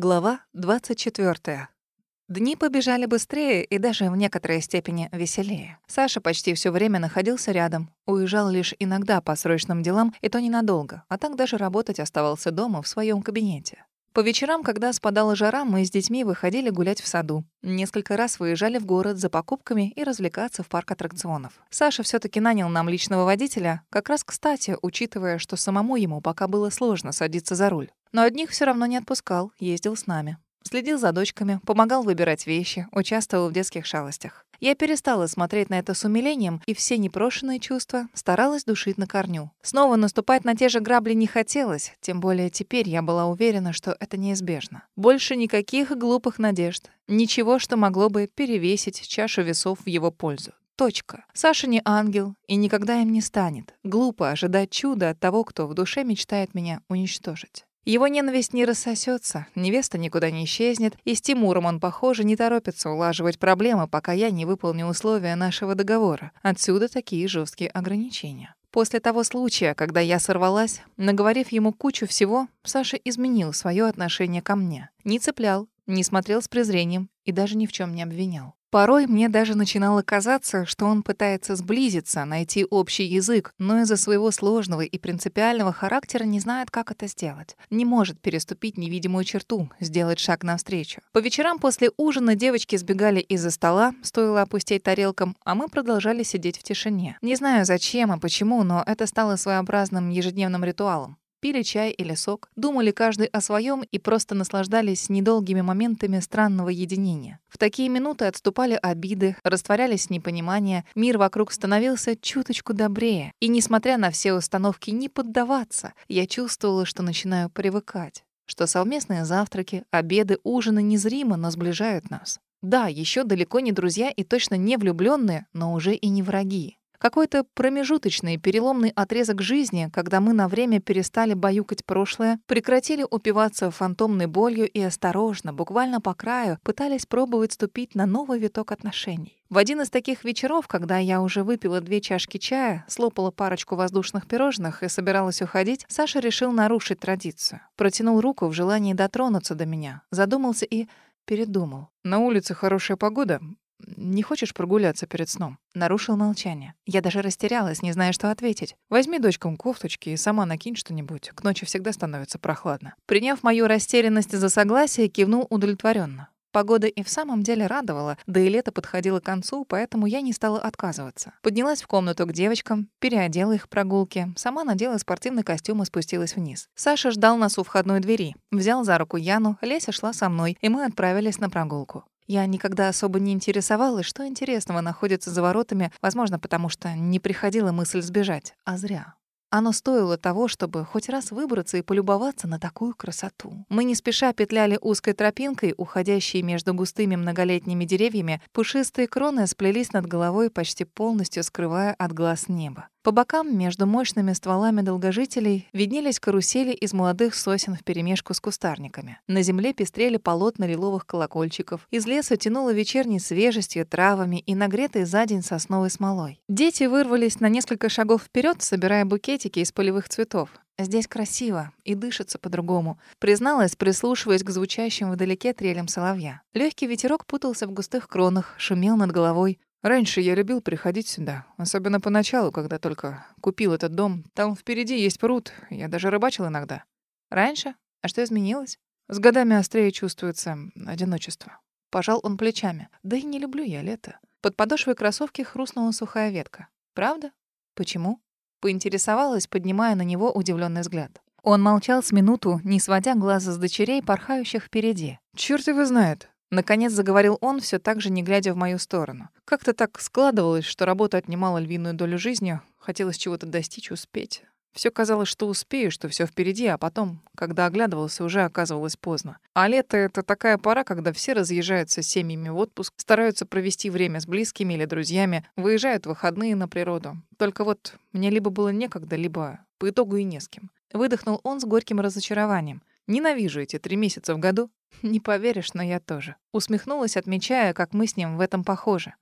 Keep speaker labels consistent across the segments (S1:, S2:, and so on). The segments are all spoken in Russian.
S1: Глава 24. Дни побежали быстрее и даже в некоторой степени веселее. Саша почти все время находился рядом, уезжал лишь иногда по срочным делам, и то ненадолго, а так даже работать оставался дома в своем кабинете. По вечерам, когда спадала жара, мы с детьми выходили гулять в саду. Несколько раз выезжали в город за покупками и развлекаться в парк аттракционов. Саша все таки нанял нам личного водителя, как раз кстати, учитывая, что самому ему пока было сложно садиться за руль. Но одних все равно не отпускал, ездил с нами. Следил за дочками, помогал выбирать вещи, участвовал в детских шалостях. Я перестала смотреть на это с умилением, и все непрошенные чувства старалась душить на корню. Снова наступать на те же грабли не хотелось, тем более теперь я была уверена, что это неизбежно. Больше никаких глупых надежд, ничего, что могло бы перевесить чашу весов в его пользу. Точка. Саша не ангел и никогда им не станет. Глупо ожидать чуда от того, кто в душе мечтает меня уничтожить. Его ненависть не рассосется, невеста никуда не исчезнет, и с Тимуром он, похоже, не торопится улаживать проблемы, пока я не выполню условия нашего договора. Отсюда такие жесткие ограничения. После того случая, когда я сорвалась, наговорив ему кучу всего, Саша изменил свое отношение ко мне. Не цеплял, не смотрел с презрением и даже ни в чем не обвинял. Порой мне даже начинало казаться, что он пытается сблизиться, найти общий язык, но из-за своего сложного и принципиального характера не знает, как это сделать. Не может переступить невидимую черту, сделать шаг навстречу. По вечерам после ужина девочки сбегали из-за стола, стоило опустить тарелкам, а мы продолжали сидеть в тишине. Не знаю зачем и почему, но это стало своеобразным ежедневным ритуалом пили чай или сок, думали каждый о своем и просто наслаждались недолгими моментами странного единения. В такие минуты отступали обиды, растворялись непонимания, мир вокруг становился чуточку добрее. И несмотря на все установки не поддаваться, я чувствовала, что начинаю привыкать что совместные завтраки, обеды, ужины незримо, но сближают нас. Да, еще далеко не друзья и точно не влюбленные, но уже и не враги. Какой-то промежуточный, переломный отрезок жизни, когда мы на время перестали баюкать прошлое, прекратили упиваться фантомной болью и осторожно, буквально по краю, пытались пробовать ступить на новый виток отношений. В один из таких вечеров, когда я уже выпила две чашки чая, слопала парочку воздушных пирожных и собиралась уходить, Саша решил нарушить традицию. Протянул руку в желании дотронуться до меня, задумался и передумал. «На улице хорошая погода. «Не хочешь прогуляться перед сном?» Нарушил молчание. Я даже растерялась, не зная, что ответить. «Возьми дочкам кофточки и сама накинь что-нибудь. К ночи всегда становится прохладно». Приняв мою растерянность за согласие, кивнул удовлетворенно. Погода и в самом деле радовала, да и лето подходило к концу, поэтому я не стала отказываться. Поднялась в комнату к девочкам, переодела их прогулки, сама надела спортивный костюм и спустилась вниз. Саша ждал нас у входной двери. Взял за руку Яну, Леся шла со мной, и мы отправились на прогулку. Я никогда особо не интересовалась, что интересного находится за воротами, возможно, потому что не приходила мысль сбежать, а зря. Оно стоило того, чтобы хоть раз выбраться и полюбоваться на такую красоту. Мы не спеша петляли узкой тропинкой, уходящей между густыми многолетними деревьями. Пушистые кроны сплелись над головой, почти полностью скрывая от глаз небо. По бокам, между мощными стволами долгожителей, виднелись карусели из молодых сосен вперемешку с кустарниками. На земле пестрели полотна лиловых колокольчиков. Из леса тянуло вечерней свежестью, травами и нагретой за день сосновой смолой. Дети вырвались на несколько шагов вперед, собирая букетики из полевых цветов. Здесь красиво и дышится по-другому, призналась, прислушиваясь к звучащим вдалеке трелям соловья. Легкий ветерок путался в густых кронах, шумел над головой. Раньше я любил приходить сюда, особенно поначалу, когда только купил этот дом. Там впереди есть пруд, я даже рыбачил иногда. Раньше? А что изменилось? С годами острее чувствуется одиночество. Пожал он плечами. Да и не люблю я лето. Под подошвой кроссовки хрустнула сухая ветка. Правда? Почему? Поинтересовалась, поднимая на него удивленный взгляд. Он молчал с минуту, не сводя глаза с дочерей, порхающих впереди. «Чёрт его знает. Наконец заговорил он, все так же не глядя в мою сторону. Как-то так складывалось, что работа отнимала львиную долю жизни, хотелось чего-то достичь, успеть. Все казалось, что успею, что все впереди, а потом, когда оглядывался, уже оказывалось поздно. А лето — это такая пора, когда все разъезжаются с семьями в отпуск, стараются провести время с близкими или друзьями, выезжают в выходные на природу. Только вот мне либо было некогда, либо по итогу и не с кем. Выдохнул он с горьким разочарованием. Ненавижу эти три месяца в году. Не поверишь, но я тоже. Усмехнулась, отмечая, как мы с ним в этом похожи.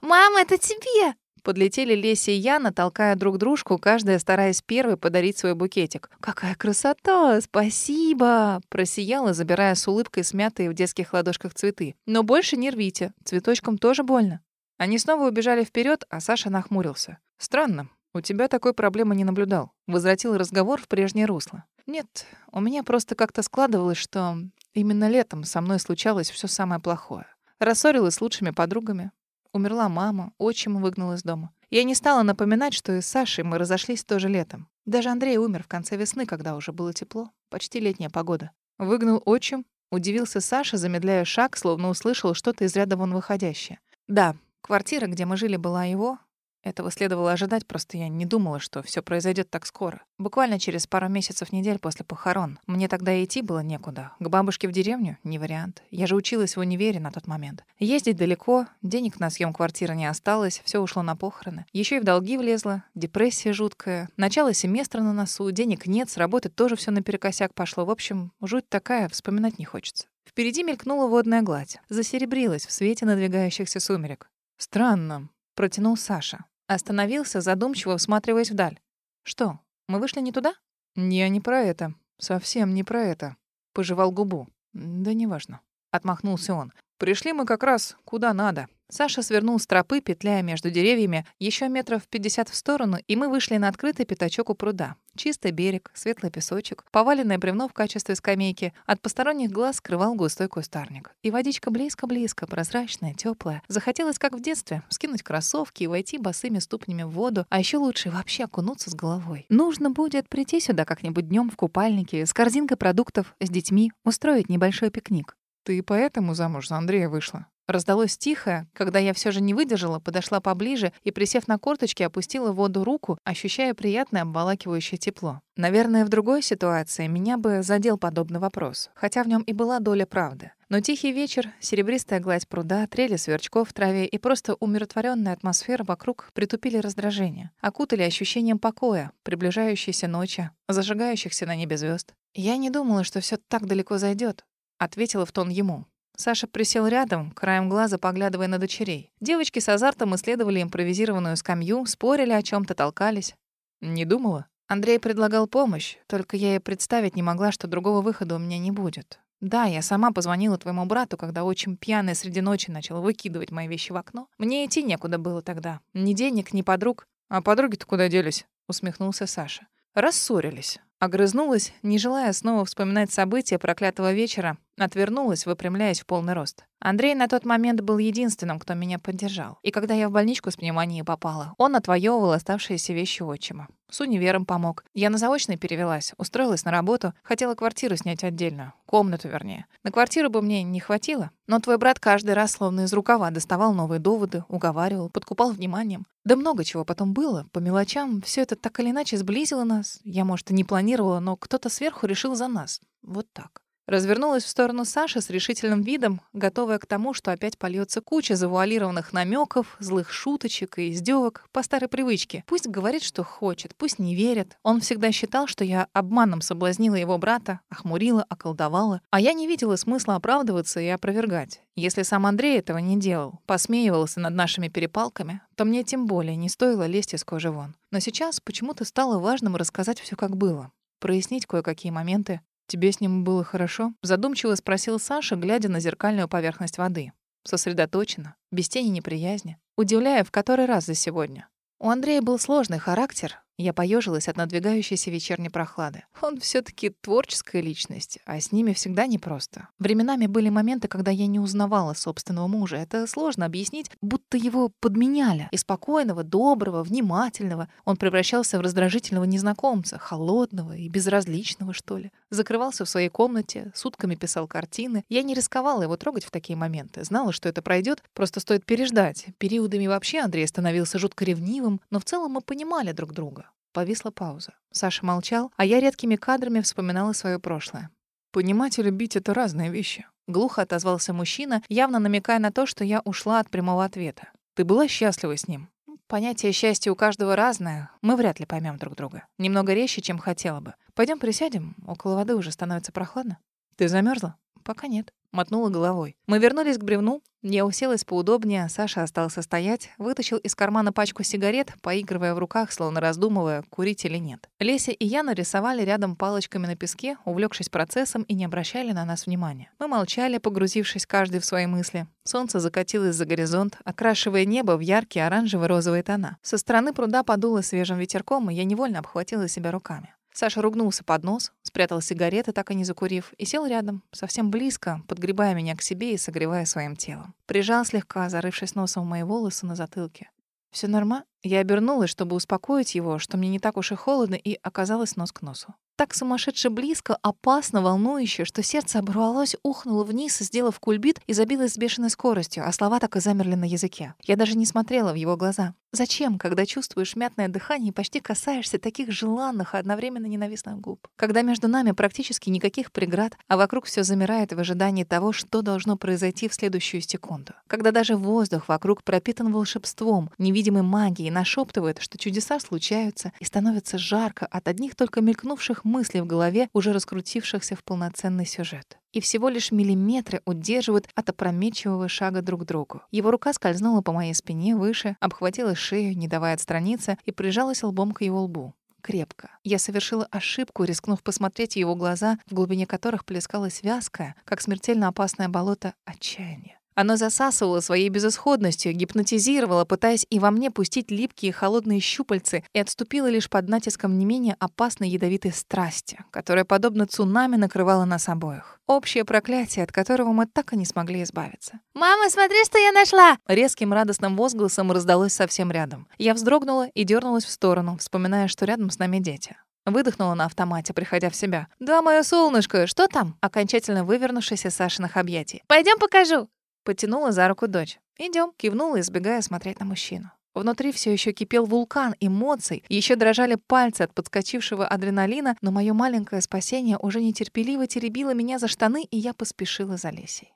S2: «Мама, это тебе!»
S1: Подлетели Леся и Яна, толкая друг дружку, каждая стараясь первой подарить свой букетик. «Какая красота! Спасибо!» Просияла, забирая с улыбкой смятые в детских ладошках цветы. «Но больше не рвите. Цветочкам тоже больно». Они снова убежали вперед, а Саша нахмурился. «Странно. У тебя такой проблемы не наблюдал». Возвратил разговор в прежнее русло. «Нет, у меня просто как-то складывалось, что именно летом со мной случалось все самое плохое. Рассорилась с лучшими подругами. Умерла мама, отчим выгнал из дома. Я не стала напоминать, что и с Сашей мы разошлись тоже летом. Даже Андрей умер в конце весны, когда уже было тепло. Почти летняя погода. Выгнал отчим. Удивился Саша, замедляя шаг, словно услышал что-то из ряда вон выходящее. Да, квартира, где мы жили, была его, этого следовало ожидать, просто я не думала, что все произойдет так скоро. Буквально через пару месяцев недель после похорон. Мне тогда идти было некуда. К бабушке в деревню — не вариант. Я же училась в универе на тот момент. Ездить далеко, денег на съем квартиры не осталось, все ушло на похороны. Еще и в долги влезла, депрессия жуткая. Начало семестра на носу, денег нет, с работы тоже все наперекосяк пошло. В общем, жуть такая, вспоминать не хочется. Впереди мелькнула водная гладь. Засеребрилась в свете надвигающихся сумерек. «Странно», — протянул Саша. Остановился, задумчиво всматриваясь вдаль. «Что, мы вышли не туда?» «Я не про это. Совсем не про это». Пожевал губу. «Да неважно». Отмахнулся он. «Пришли мы как раз куда надо. Саша свернул с тропы, петляя между деревьями, еще метров пятьдесят в сторону, и мы вышли на открытый пятачок у пруда. Чистый берег, светлый песочек, поваленное бревно в качестве скамейки. От посторонних глаз скрывал густой кустарник. И водичка близко-близко, прозрачная, теплая. Захотелось, как в детстве, скинуть кроссовки и войти босыми ступнями в воду, а еще лучше вообще окунуться с головой. Нужно будет прийти сюда как-нибудь днем в купальнике, с корзинкой продуктов, с детьми, устроить небольшой пикник. «Ты поэтому замуж за Андрея вышла?» Раздалось тихо, когда я все же не выдержала, подошла поближе и, присев на корточки, опустила в воду руку, ощущая приятное обволакивающее тепло. Наверное, в другой ситуации меня бы задел подобный вопрос, хотя в нем и была доля правды. Но тихий вечер, серебристая гладь пруда, трели сверчков в траве и просто умиротворенная атмосфера вокруг притупили раздражение, окутали ощущением покоя, приближающейся ночи, зажигающихся на небе звезд. Я не думала, что все так далеко зайдет, ответила в тон ему. Саша присел рядом, краем глаза поглядывая на дочерей. Девочки с азартом исследовали импровизированную скамью, спорили о чем то толкались. «Не думала?» Андрей предлагал помощь, только я и представить не могла, что другого выхода у меня не будет. Да, я сама позвонила твоему брату, когда очень пьяная среди ночи начала выкидывать мои вещи в окно. Мне идти некуда было тогда. Ни денег, ни подруг. А подруги-то куда делись? Усмехнулся Саша. Рассорились. Огрызнулась, не желая снова вспоминать события проклятого вечера, отвернулась, выпрямляясь в полный рост. Андрей на тот момент был единственным, кто меня поддержал. И когда я в больничку с пневмонией попала, он отвоевывал оставшиеся вещи отчима. С универом помог. Я на заочный перевелась, устроилась на работу, хотела квартиру снять отдельно. Комнату, вернее. На квартиру бы мне не хватило, но твой брат каждый раз словно из рукава доставал новые доводы, уговаривал, подкупал вниманием. Да много чего потом было. По мелочам все это так или иначе сблизило нас. Я, может, и не планировала, но кто-то сверху решил за нас. Вот так. Развернулась в сторону Саши с решительным видом, готовая к тому, что опять польется куча завуалированных намеков, злых шуточек и издевок по старой привычке. Пусть говорит, что хочет, пусть не верит. Он всегда считал, что я обманом соблазнила его брата, охмурила, околдовала, а я не видела смысла оправдываться и опровергать. Если сам Андрей этого не делал, посмеивался над нашими перепалками, то мне тем более не стоило лезть из кожи вон. Но сейчас почему-то стало важным рассказать все как было, прояснить кое-какие моменты, «Тебе с ним было хорошо?» — задумчиво спросил Саша, глядя на зеркальную поверхность воды. Сосредоточенно, без тени неприязни, удивляя в который раз за сегодня. У Андрея был сложный характер, я поежилась от надвигающейся вечерней прохлады. Он все таки творческая личность, а с ними всегда непросто. Временами были моменты, когда я не узнавала собственного мужа. Это сложно объяснить, будто его подменяли. И спокойного, доброго, внимательного он превращался в раздражительного незнакомца, холодного и безразличного, что ли. Закрывался в своей комнате, сутками писал картины. Я не рисковала его трогать в такие моменты. Знала, что это пройдет, просто стоит переждать. Периодами вообще Андрей становился жутко ревнивым, но в целом мы понимали друг друга. Повисла пауза. Саша молчал, а я редкими кадрами вспоминала свое прошлое. «Понимать и любить — это разные вещи», — глухо отозвался мужчина, явно намекая на то, что я ушла от прямого ответа. «Ты была счастлива с ним?» Понятие счастья у каждого разное. Мы вряд ли поймем друг друга. Немного резче, чем хотела бы. Пойдем присядем. Около воды уже становится прохладно. Ты замерзла? Пока нет. Мотнула головой. Мы вернулись к бревну. Я уселась поудобнее, Саша остался стоять, вытащил из кармана пачку сигарет, поигрывая в руках, словно раздумывая, курить или нет. Леся и я нарисовали рядом палочками на песке, увлекшись процессом и не обращали на нас внимания. Мы молчали, погрузившись каждый в свои мысли. Солнце закатилось за горизонт, окрашивая небо в яркие оранжево-розовые тона. Со стороны пруда подуло свежим ветерком, и я невольно обхватила себя руками. Саша ругнулся под нос, спрятал сигареты, так и не закурив, и сел рядом, совсем близко, подгребая меня к себе и согревая своим телом. Прижал слегка, зарывшись носом в мои волосы на затылке. Все норма?» Я обернулась, чтобы успокоить его, что мне не так уж и холодно, и оказалась нос к носу так сумасшедше близко, опасно, волнующе, что сердце оборвалось, ухнуло вниз, сделав кульбит и забилось с бешеной скоростью, а слова так и замерли на языке. Я даже не смотрела в его глаза. Зачем, когда чувствуешь мятное дыхание и почти касаешься таких желанных, и одновременно ненавистных губ? Когда между нами практически никаких преград, а вокруг все замирает в ожидании того, что должно произойти в следующую секунду. Когда даже воздух вокруг пропитан волшебством, невидимой магией, нашептывает, что чудеса случаются и становится жарко от одних только мелькнувших мыслей в голове, уже раскрутившихся в полноценный сюжет и всего лишь миллиметры удерживают от опрометчивого шага друг к другу. Его рука скользнула по моей спине выше, обхватила шею, не давая отстраниться, и прижалась лбом к его лбу. Крепко. Я совершила ошибку, рискнув посмотреть в его глаза, в глубине которых плескалось вязкое, как смертельно опасное болото, отчаяние. Оно засасывало своей безысходностью, гипнотизировало, пытаясь и во мне пустить липкие холодные щупальцы, и отступило лишь под натиском не менее опасной ядовитой страсти, которая, подобно цунами, накрывала нас обоих. Общее проклятие, от которого мы так и не смогли избавиться.
S2: «Мама, смотри, что я нашла!»
S1: Резким радостным возгласом раздалось совсем рядом. Я вздрогнула и дернулась в сторону, вспоминая, что рядом с нами дети. Выдохнула на автомате, приходя в себя. «Да, мое солнышко, что там?» Окончательно вывернувшись из Сашиных объятий.
S2: «Пойдем покажу!»
S1: Потянула за руку дочь. Идем, кивнула, избегая смотреть на мужчину. Внутри все еще кипел вулкан эмоций, еще дрожали пальцы от подскочившего адреналина, но мое маленькое спасение уже нетерпеливо теребило меня за штаны, и я поспешила за Лесей.